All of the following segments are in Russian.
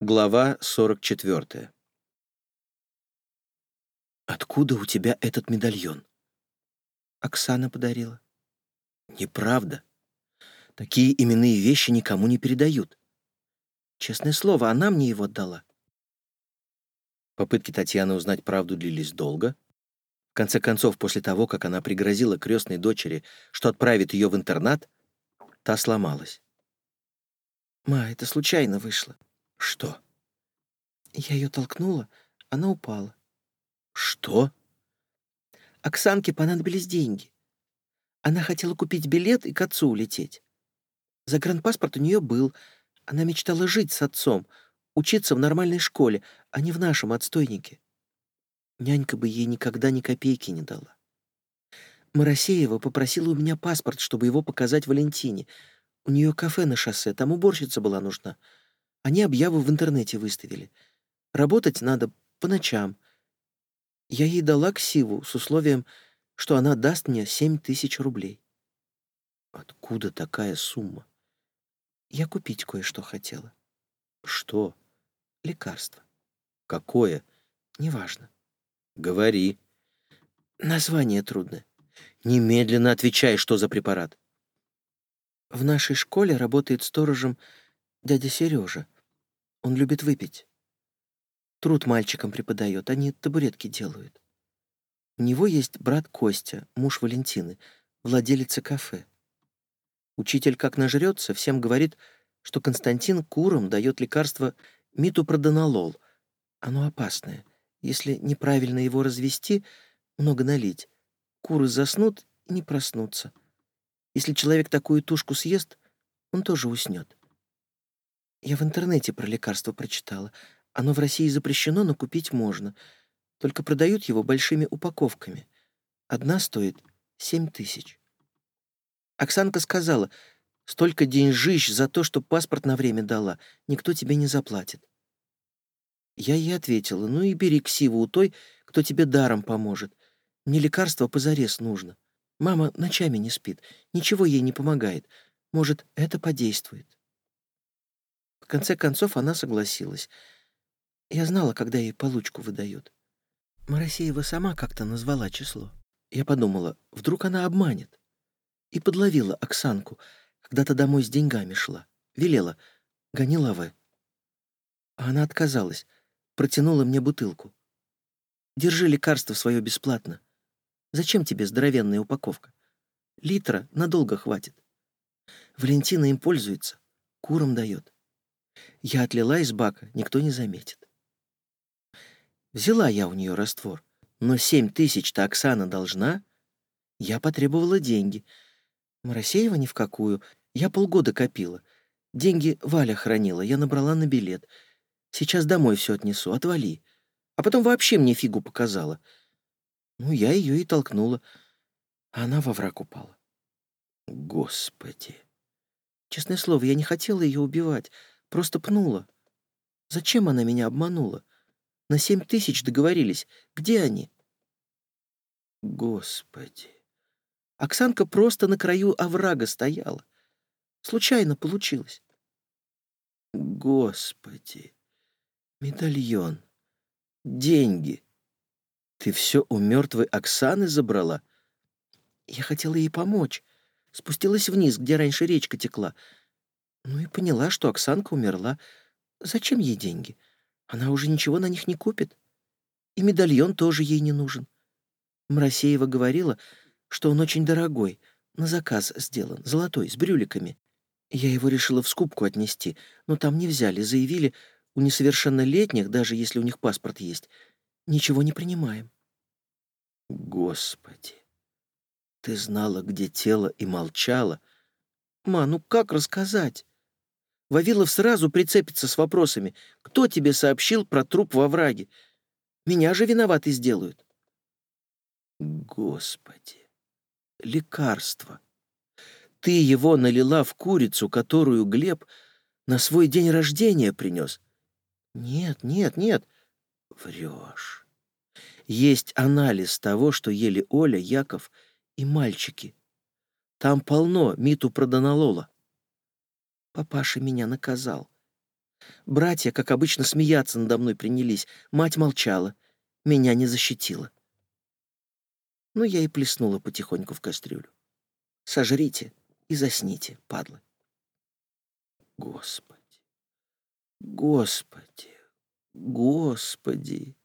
Глава 44. «Откуда у тебя этот медальон?» Оксана подарила. «Неправда. Такие именные вещи никому не передают». Честное слово, она мне его отдала. Попытки Татьяны узнать правду длились долго. В конце концов, после того, как она пригрозила крестной дочери, что отправит ее в интернат, та сломалась. «Ма, это случайно вышло». «Что?» Я ее толкнула, она упала. «Что?» Оксанке понадобились деньги. Она хотела купить билет и к отцу улететь. Загранпаспорт у нее был. Она мечтала жить с отцом, учиться в нормальной школе, а не в нашем отстойнике. Нянька бы ей никогда ни копейки не дала. Моросеева попросила у меня паспорт, чтобы его показать Валентине. У нее кафе на шоссе, там уборщица была нужна. Они объяву в интернете выставили. Работать надо по ночам. Я ей дала ксиву с условием, что она даст мне семь тысяч рублей. Откуда такая сумма? Я купить кое-что хотела. Что? Лекарство. Какое? Неважно. Говори. Название трудное. Немедленно отвечай, что за препарат. В нашей школе работает сторожем дядя Сережа. Он любит выпить. Труд мальчикам преподает, они табуретки делают. У него есть брат Костя, муж Валентины, владелица кафе. Учитель как нажрется, всем говорит, что Константин курам дает лекарство митопродонолол. Оно опасное. Если неправильно его развести, много налить, куры заснут и не проснутся. Если человек такую тушку съест, он тоже уснет. Я в интернете про лекарство прочитала. Оно в России запрещено, но купить можно. Только продают его большими упаковками. Одна стоит семь тысяч. Оксанка сказала, столько деньжищ за то, что паспорт на время дала, никто тебе не заплатит. Я ей ответила, ну и бери ксиву у той, кто тебе даром поможет. Мне лекарство позарез нужно. Мама ночами не спит, ничего ей не помогает. Может, это подействует. В конце концов она согласилась. Я знала, когда ей получку выдают. Моросеева сама как-то назвала число. Я подумала, вдруг она обманет. И подловила Оксанку, когда-то домой с деньгами шла. Велела, гони лаве. А она отказалась, протянула мне бутылку. Держи лекарство свое бесплатно. Зачем тебе здоровенная упаковка? Литра надолго хватит. Валентина им пользуется, курам дает. Я отлила из бака, никто не заметит. Взяла я у нее раствор, но семь тысяч-то Оксана должна. Я потребовала деньги. Моросеева ни в какую. Я полгода копила. Деньги Валя хранила, я набрала на билет. Сейчас домой все отнесу, отвали. А потом вообще мне фигу показала. Ну, я ее и толкнула. А она во враг упала. Господи. Честное слово, я не хотела ее убивать. Просто пнула. Зачем она меня обманула? На семь тысяч договорились. Где они? Господи. Оксанка просто на краю оврага стояла. Случайно получилось. Господи. Медальон. Деньги. Ты все у мертвой Оксаны забрала? Я хотела ей помочь. Спустилась вниз, где раньше речка текла. Ну и поняла, что Оксанка умерла. Зачем ей деньги? Она уже ничего на них не купит. И медальон тоже ей не нужен. Мросеева говорила, что он очень дорогой, на заказ сделан, золотой, с брюликами. Я его решила в скупку отнести, но там не взяли, заявили, у несовершеннолетних, даже если у них паспорт есть, ничего не принимаем. Господи, ты знала, где тело, и молчала. Ма, ну как рассказать? Вавилов сразу прицепится с вопросами. «Кто тебе сообщил про труп во враге? Меня же виноваты сделают». Господи, лекарство. Ты его налила в курицу, которую Глеб на свой день рождения принес. Нет, нет, нет. Врешь. Есть анализ того, что ели Оля, Яков и мальчики. Там полно миту продонолола. Папаша меня наказал. Братья, как обычно, смеяться надо мной принялись. Мать молчала. Меня не защитила. Ну, я и плеснула потихоньку в кастрюлю. Сожрите и засните, падлы. Господи, Господи, Господи.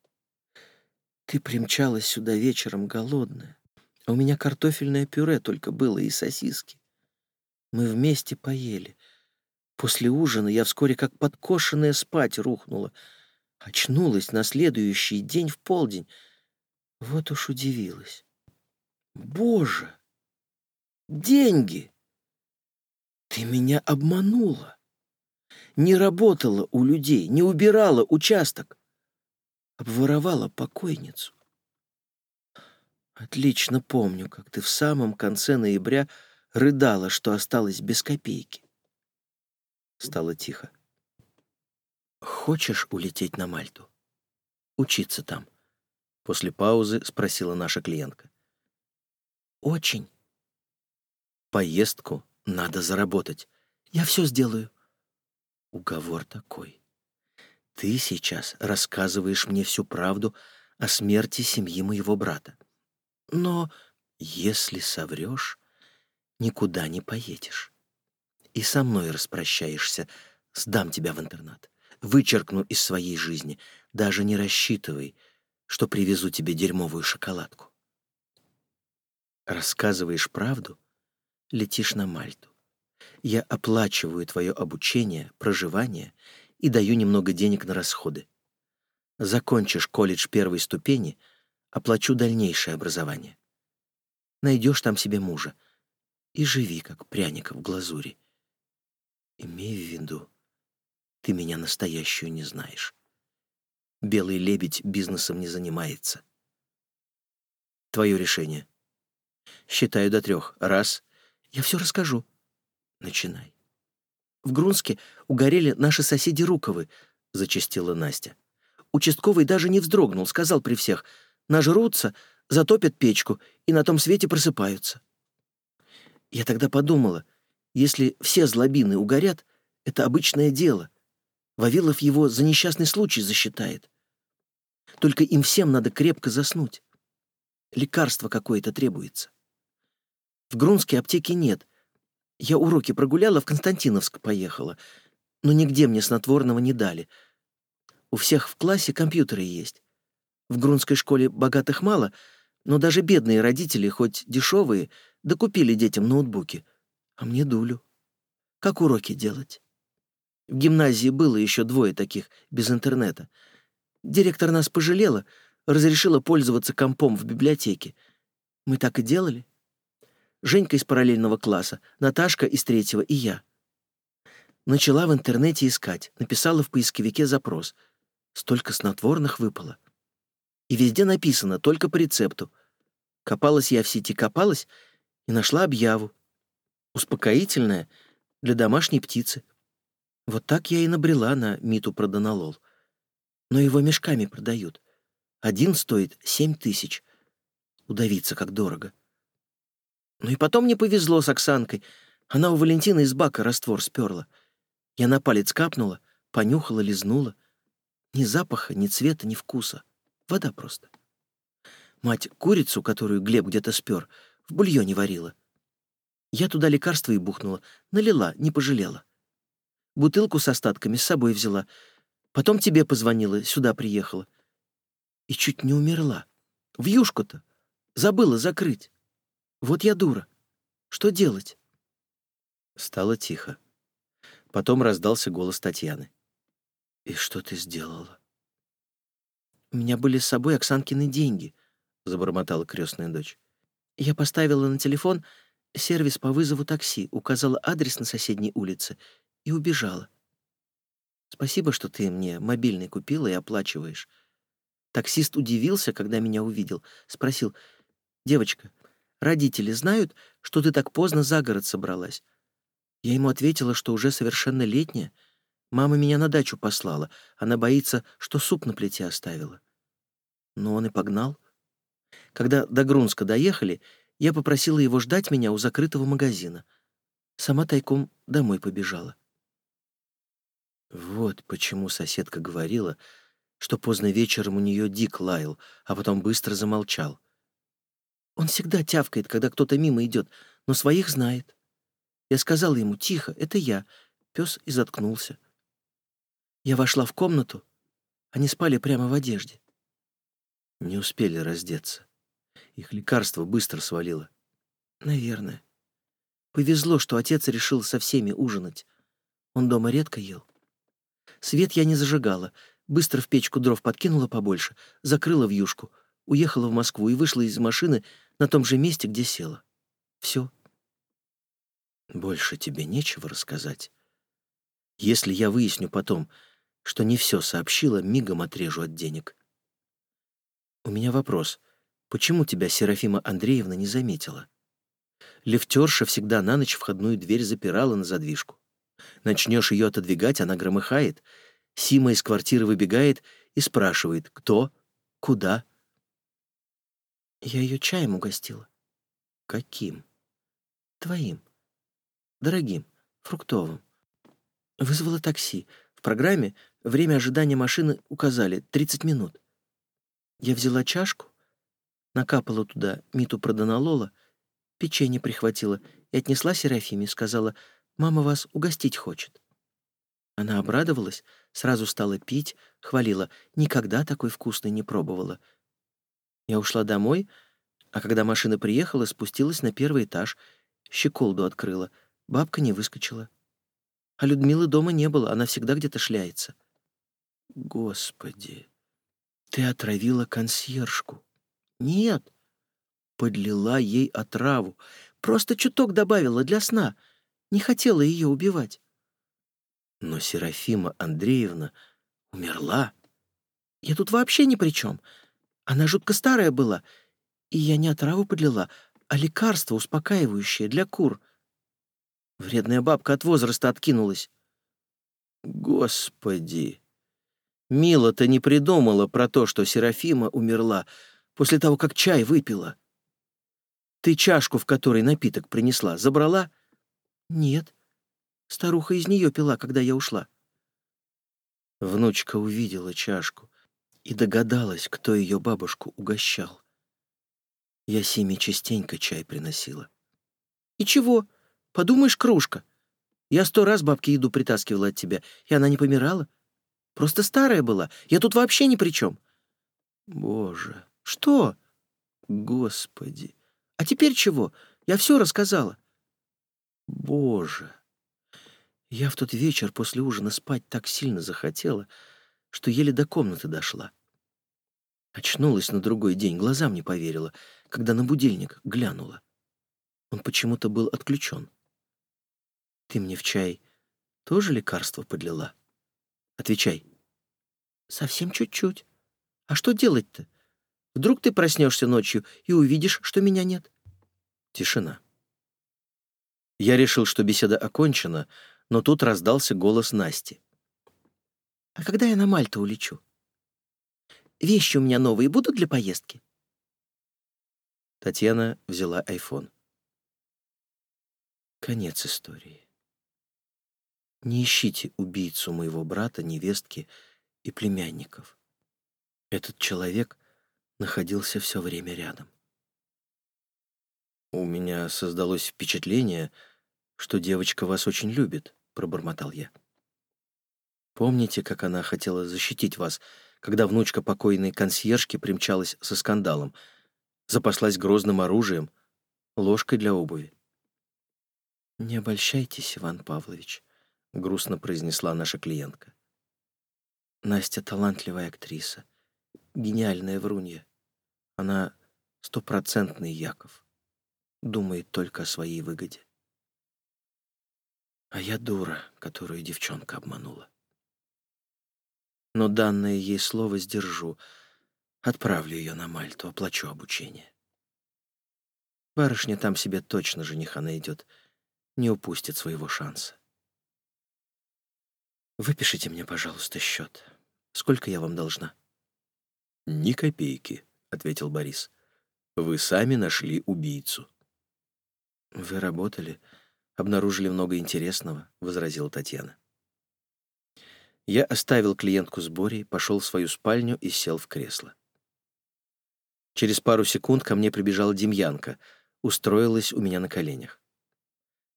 Ты примчалась сюда вечером голодная, а у меня картофельное пюре только было и сосиски. Мы вместе поели. После ужина я вскоре как подкошенная спать рухнула. Очнулась на следующий день в полдень. Вот уж удивилась. Боже! Деньги! Ты меня обманула. Не работала у людей, не убирала участок. Обворовала покойницу. Отлично помню, как ты в самом конце ноября рыдала, что осталась без копейки. Стало тихо. «Хочешь улететь на Мальту? Учиться там?» После паузы спросила наша клиентка. «Очень». «Поездку надо заработать. Я все сделаю». Уговор такой. Ты сейчас рассказываешь мне всю правду о смерти семьи моего брата. Но если соврешь, никуда не поедешь. И со мной распрощаешься, сдам тебя в интернат, вычеркну из своей жизни, даже не рассчитывай, что привезу тебе дерьмовую шоколадку. Рассказываешь правду, летишь на Мальту. Я оплачиваю твое обучение, проживание и даю немного денег на расходы. Закончишь колледж первой ступени, оплачу дальнейшее образование. Найдешь там себе мужа и живи, как пряник в глазури. Имей в виду, ты меня настоящую не знаешь. Белый лебедь бизнесом не занимается. Твое решение. Считаю до трех. Раз. Я все расскажу. Начинай. В Грунске угорели наши соседи Руковы, зачастила Настя. Участковый даже не вздрогнул, сказал при всех, нажрутся, затопят печку и на том свете просыпаются. Я тогда подумала, если все злобины угорят, это обычное дело. Вавилов его за несчастный случай засчитает. Только им всем надо крепко заснуть. Лекарство какое-то требуется. В Грунске аптеки нет. Я уроки прогуляла, в Константиновск поехала. Но нигде мне снотворного не дали. У всех в классе компьютеры есть. В Грунской школе богатых мало, но даже бедные родители, хоть дешевые, докупили детям ноутбуки — а мне дулю. Как уроки делать? В гимназии было еще двое таких, без интернета. Директор нас пожалела, разрешила пользоваться компом в библиотеке. Мы так и делали. Женька из параллельного класса, Наташка из третьего и я. Начала в интернете искать, написала в поисковике запрос. Столько снотворных выпало. И везде написано, только по рецепту. Копалась я в сети, копалась и нашла объяву успокоительное для домашней птицы. Вот так я и набрела на миту продонолол. Но его мешками продают. Один стоит семь тысяч. Удавиться как дорого. Ну и потом мне повезло с Оксанкой. Она у Валентины из бака раствор сперла. Я на палец капнула, понюхала, лизнула. Ни запаха, ни цвета, ни вкуса. Вода просто. Мать курицу, которую Глеб где-то спер, в бульоне варила. Я туда лекарство и бухнула. Налила, не пожалела. Бутылку с остатками с собой взяла. Потом тебе позвонила, сюда приехала. И чуть не умерла. В юшку-то. Забыла закрыть. Вот я дура. Что делать? Стало тихо. Потом раздался голос Татьяны. «И что ты сделала?» «У меня были с собой Оксанкины деньги», — забормотала крестная дочь. «Я поставила на телефон сервис по вызову такси, указала адрес на соседней улице и убежала. Спасибо, что ты мне мобильный купила и оплачиваешь. Таксист удивился, когда меня увидел. Спросил, «Девочка, родители знают, что ты так поздно за город собралась?» Я ему ответила, что уже совершеннолетняя. Мама меня на дачу послала. Она боится, что суп на плите оставила. Но он и погнал. Когда до Грунска доехали, я попросила его ждать меня у закрытого магазина. Сама тайком домой побежала. Вот почему соседка говорила, что поздно вечером у нее Дик лаял, а потом быстро замолчал. Он всегда тявкает, когда кто-то мимо идет, но своих знает. Я сказала ему «Тихо, это я». Пес и заткнулся. Я вошла в комнату. Они спали прямо в одежде. Не успели раздеться. Их лекарство быстро свалило. Наверное. Повезло, что отец решил со всеми ужинать. Он дома редко ел. Свет я не зажигала. Быстро в печку дров подкинула побольше, закрыла в юшку, уехала в Москву и вышла из машины на том же месте, где села. Все. Больше тебе нечего рассказать. Если я выясню потом, что не все сообщила, мигом отрежу от денег. У меня вопрос. Почему тебя Серафима Андреевна не заметила? Лифтерша всегда на ночь входную дверь запирала на задвижку. Начнешь ее отодвигать, она громыхает. Сима из квартиры выбегает и спрашивает, кто, куда. Я ее чаем угостила. Каким? Твоим. Дорогим, фруктовым. Вызвала такси. В программе время ожидания машины указали 30 минут. Я взяла чашку, накапала туда миту продонолола, печенье прихватила и отнесла Серафиме, сказала, «Мама вас угостить хочет». Она обрадовалась, сразу стала пить, хвалила, никогда такой вкусный не пробовала. Я ушла домой, а когда машина приехала, спустилась на первый этаж, щеколду открыла, бабка не выскочила. А Людмилы дома не было, она всегда где-то шляется. Господи, ты отравила консьержку. Нет, подлила ей отраву. Просто чуток добавила для сна. Не хотела ее убивать. Но Серафима Андреевна умерла. Я тут вообще ни при чем. Она жутко старая была, и я не отраву подлила, а лекарство успокаивающее для кур. Вредная бабка от возраста откинулась. Господи! Мила-то не придумала про то, что Серафима умерла после того, как чай выпила. Ты чашку, в которой напиток принесла, забрала? Нет. Старуха из нее пила, когда я ушла. Внучка увидела чашку и догадалась, кто ее бабушку угощал. Я Симе частенько чай приносила. И чего? Подумаешь, кружка. Я сто раз бабке еду притаскивала от тебя, и она не помирала. Просто старая была. Я тут вообще ни при чем. Боже. Что? Господи. А теперь чего? Я все рассказала. Боже. Я в тот вечер после ужина спать так сильно захотела, что еле до комнаты дошла. Очнулась на другой день, глазам не поверила, когда на будильник глянула. Он почему-то был отключен. Ты мне в чай тоже лекарство подлила? Отвечай. Совсем чуть-чуть. А что делать-то? Вдруг ты проснешься ночью и увидишь, что меня нет? Тишина. Я решил, что беседа окончена, но тут раздался голос Насти. «А когда я на Мальту улечу? Вещи у меня новые будут для поездки?» Татьяна взяла айфон. Конец истории. Не ищите убийцу моего брата, невестки и племянников. Этот человек находился все время рядом. «У меня создалось впечатление, что девочка вас очень любит», — пробормотал я. «Помните, как она хотела защитить вас, когда внучка покойной консьержки примчалась со скандалом, запаслась грозным оружием, ложкой для обуви?» «Не обольщайтесь, Иван Павлович», — грустно произнесла наша клиентка. «Настя — талантливая актриса, гениальная врунья. Она стопроцентный Яков, думает только о своей выгоде. А я дура, которую девчонка обманула. Но данное ей слово сдержу. Отправлю ее на Мальту, оплачу обучение. Барышня там себе точно жениха найдет, не упустит своего шанса. Выпишите мне, пожалуйста, счет. Сколько я вам должна? Ни копейки, ответил Борис. Вы сами нашли убийцу. Вы работали, обнаружили много интересного, возразила Татьяна. Я оставил клиентку с Борей, пошел в свою спальню и сел в кресло. Через пару секунд ко мне прибежала Демьянка, устроилась у меня на коленях.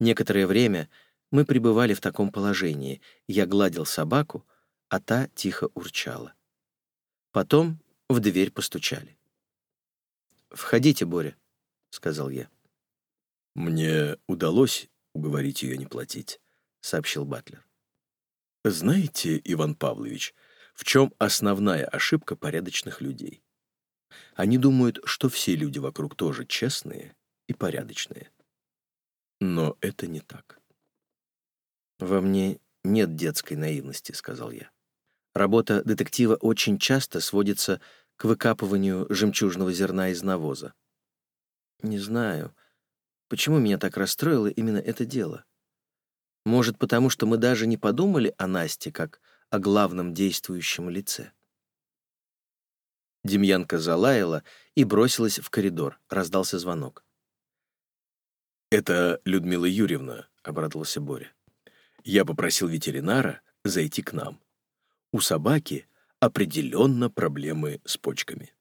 Некоторое время мы пребывали в таком положении. Я гладил собаку, а та тихо урчала. Потом в дверь постучали. «Входите, Боря», — сказал я. «Мне удалось уговорить ее не платить», — сообщил Батлер. «Знаете, Иван Павлович, в чем основная ошибка порядочных людей? Они думают, что все люди вокруг тоже честные и порядочные. Но это не так». «Во мне нет детской наивности», — сказал я. Работа детектива очень часто сводится к выкапыванию жемчужного зерна из навоза. Не знаю, почему меня так расстроило именно это дело. Может, потому что мы даже не подумали о Насте как о главном действующем лице. Демьянка залаяла и бросилась в коридор. Раздался звонок. «Это Людмила Юрьевна», — обрадовался Боря. «Я попросил ветеринара зайти к нам. У собаки определенно проблемы с почками».